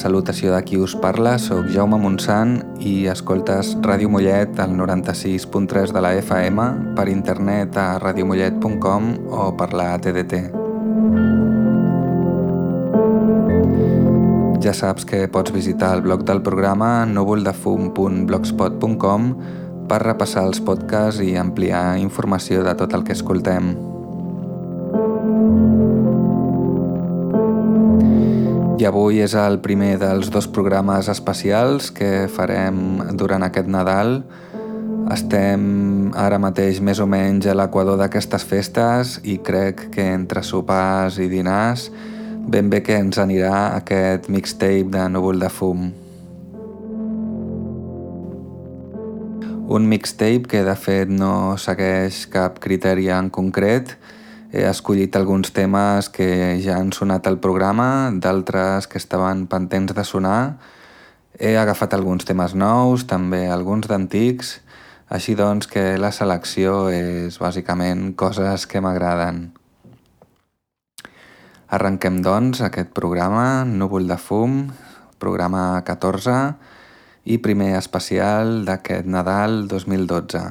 Salutació de qui us parla, sóc Jaume Montsant i escoltes Ràdio Mollet al 96.3 de la FM, per internet a radiomollet.com o per la TDT. Ja saps que pots visitar el blog del programa núvoldefum.blogspot.com per repassar els podcasts i ampliar informació de tot el que escoltem. Avui és el primer dels dos programes especials que farem durant aquest Nadal. Estem ara mateix més o menys a l'equador d'aquestes festes i crec que entre sopars i dinars ben bé que ens anirà aquest mixtape de núvol de fum. Un mixtape que de fet no segueix cap criteri en concret. He escollit alguns temes que ja han sonat al programa, d'altres que estaven pendents de sonar. He agafat alguns temes nous, també alguns d'antics, així doncs que la selecció és bàsicament coses que m'agraden. Arrenquem doncs aquest programa, Núvol de fum, programa 14, i primer especial d'aquest Nadal 2012.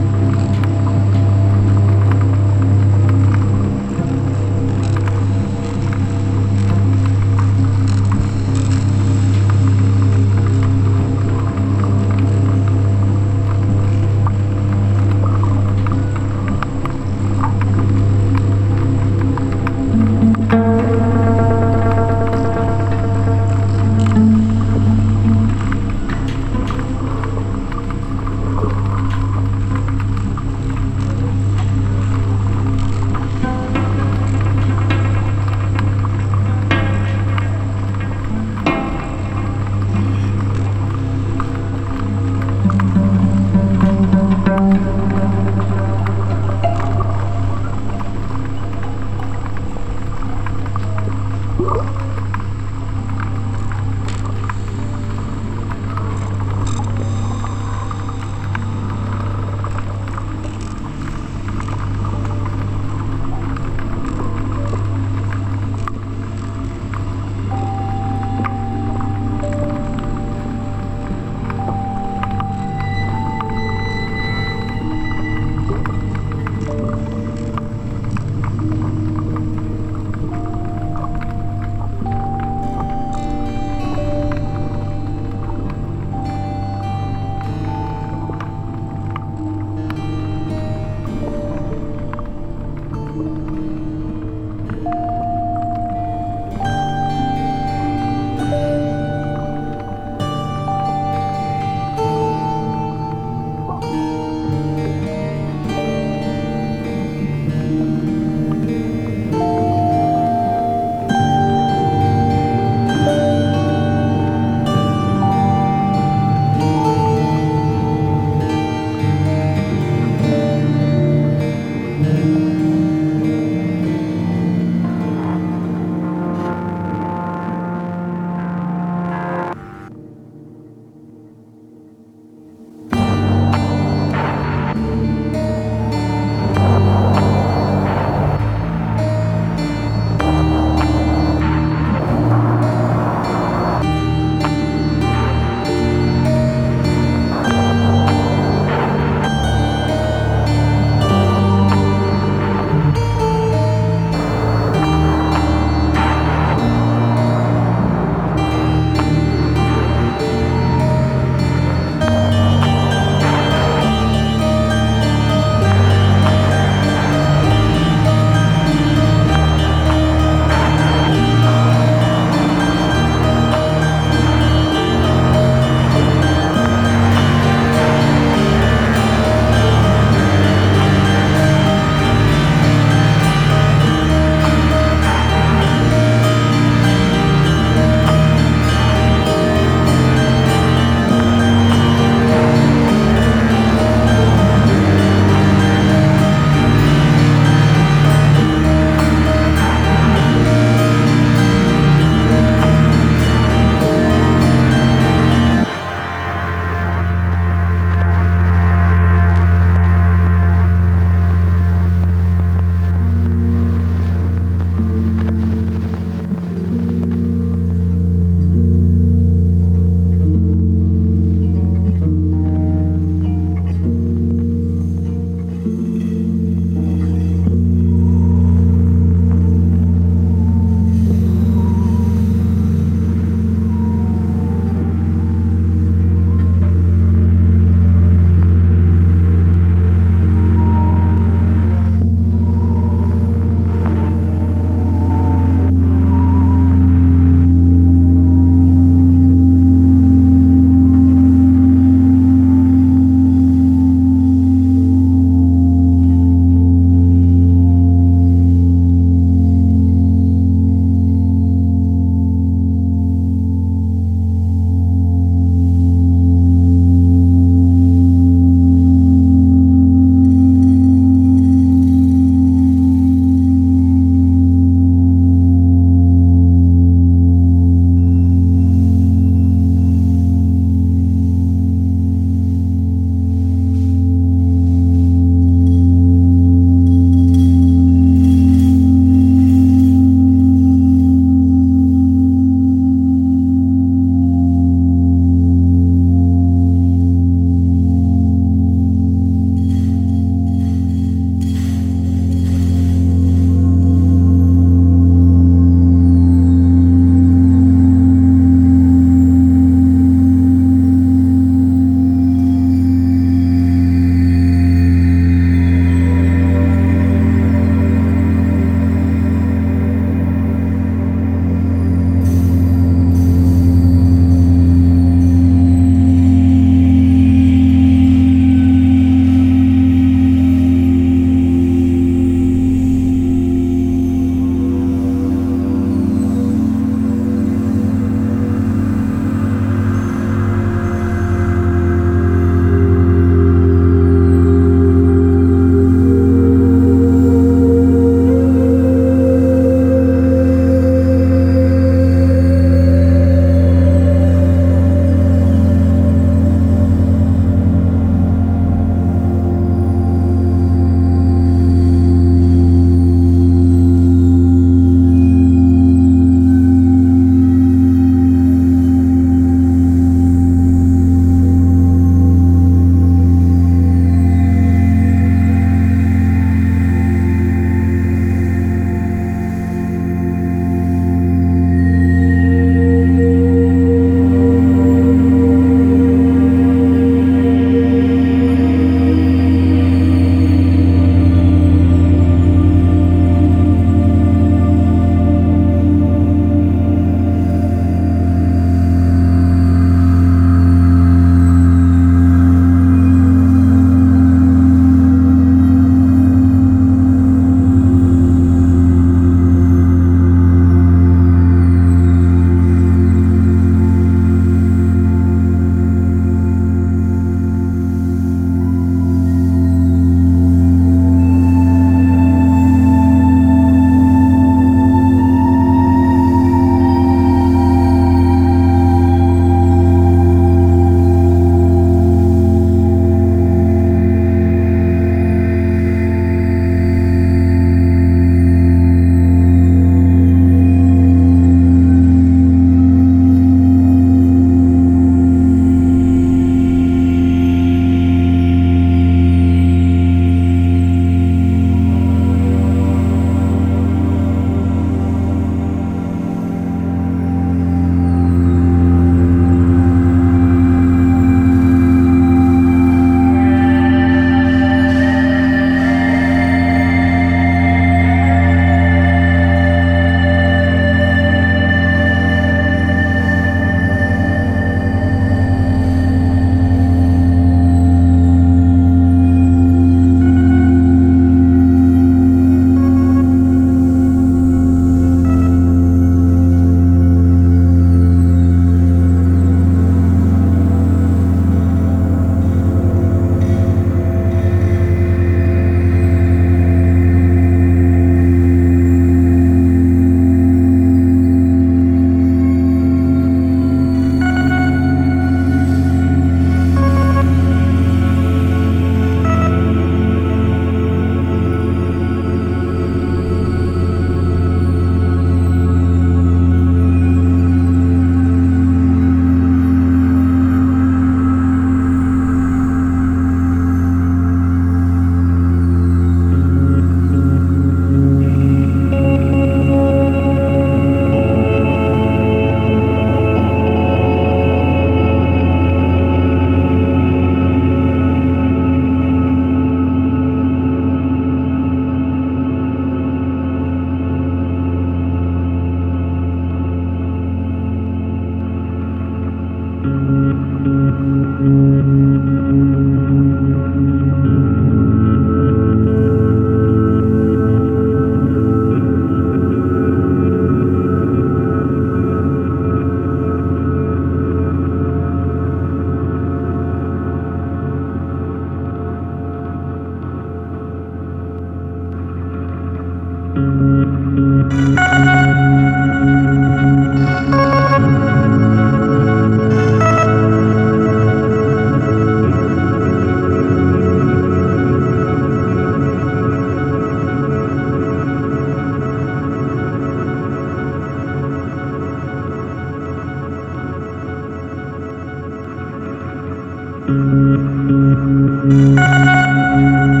Música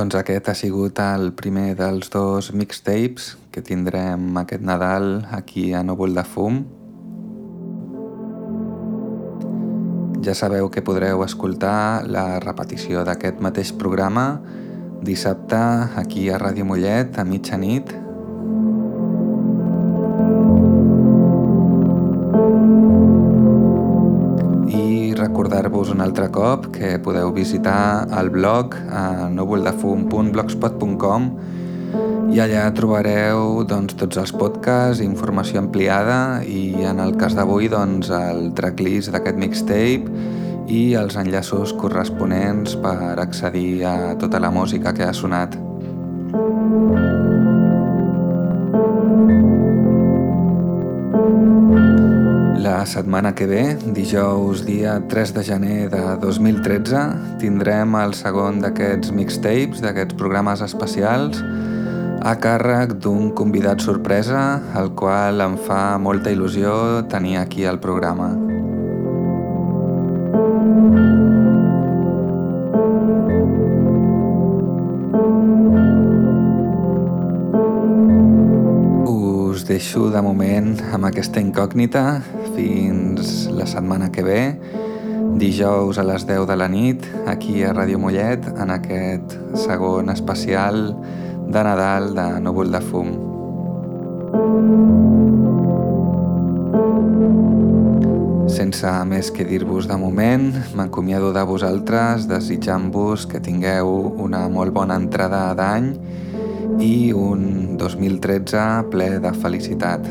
Doncs aquest ha sigut el primer dels dos mixtapes que tindrem aquest Nadal aquí a Núvol de Fum. Ja sabeu que podreu escoltar la repetició d'aquest mateix programa dissabte aquí a Ràdio Mollet a mitjanit recordar-vos un altre cop que podeu visitar el blog a núvoldefum.blogspot.com i allà trobareu doncs, tots els podcasts, informació ampliada i en el cas d'avui doncs, el tracklist d'aquest mixtape i els enllaços corresponents per accedir a tota la música que ha sonat. La setmana que ve, dijous dia 3 de gener de 2013, tindrem el segon d'aquests mixtapes, d'aquests programes especials, a càrrec d'un convidat sorpresa, el qual em fa molta il·lusió tenir aquí al programa. deixo de moment amb aquesta incògnita fins la setmana que ve, dijous a les 10 de la nit, aquí a Ràdio Mollet, en aquest segon especial de Nadal de Núvol de Fum. Sense més que dir-vos de moment, m'acomiado de vosaltres desitjant-vos que tingueu una molt bona entrada d'any i un 2013 ple de felicitat.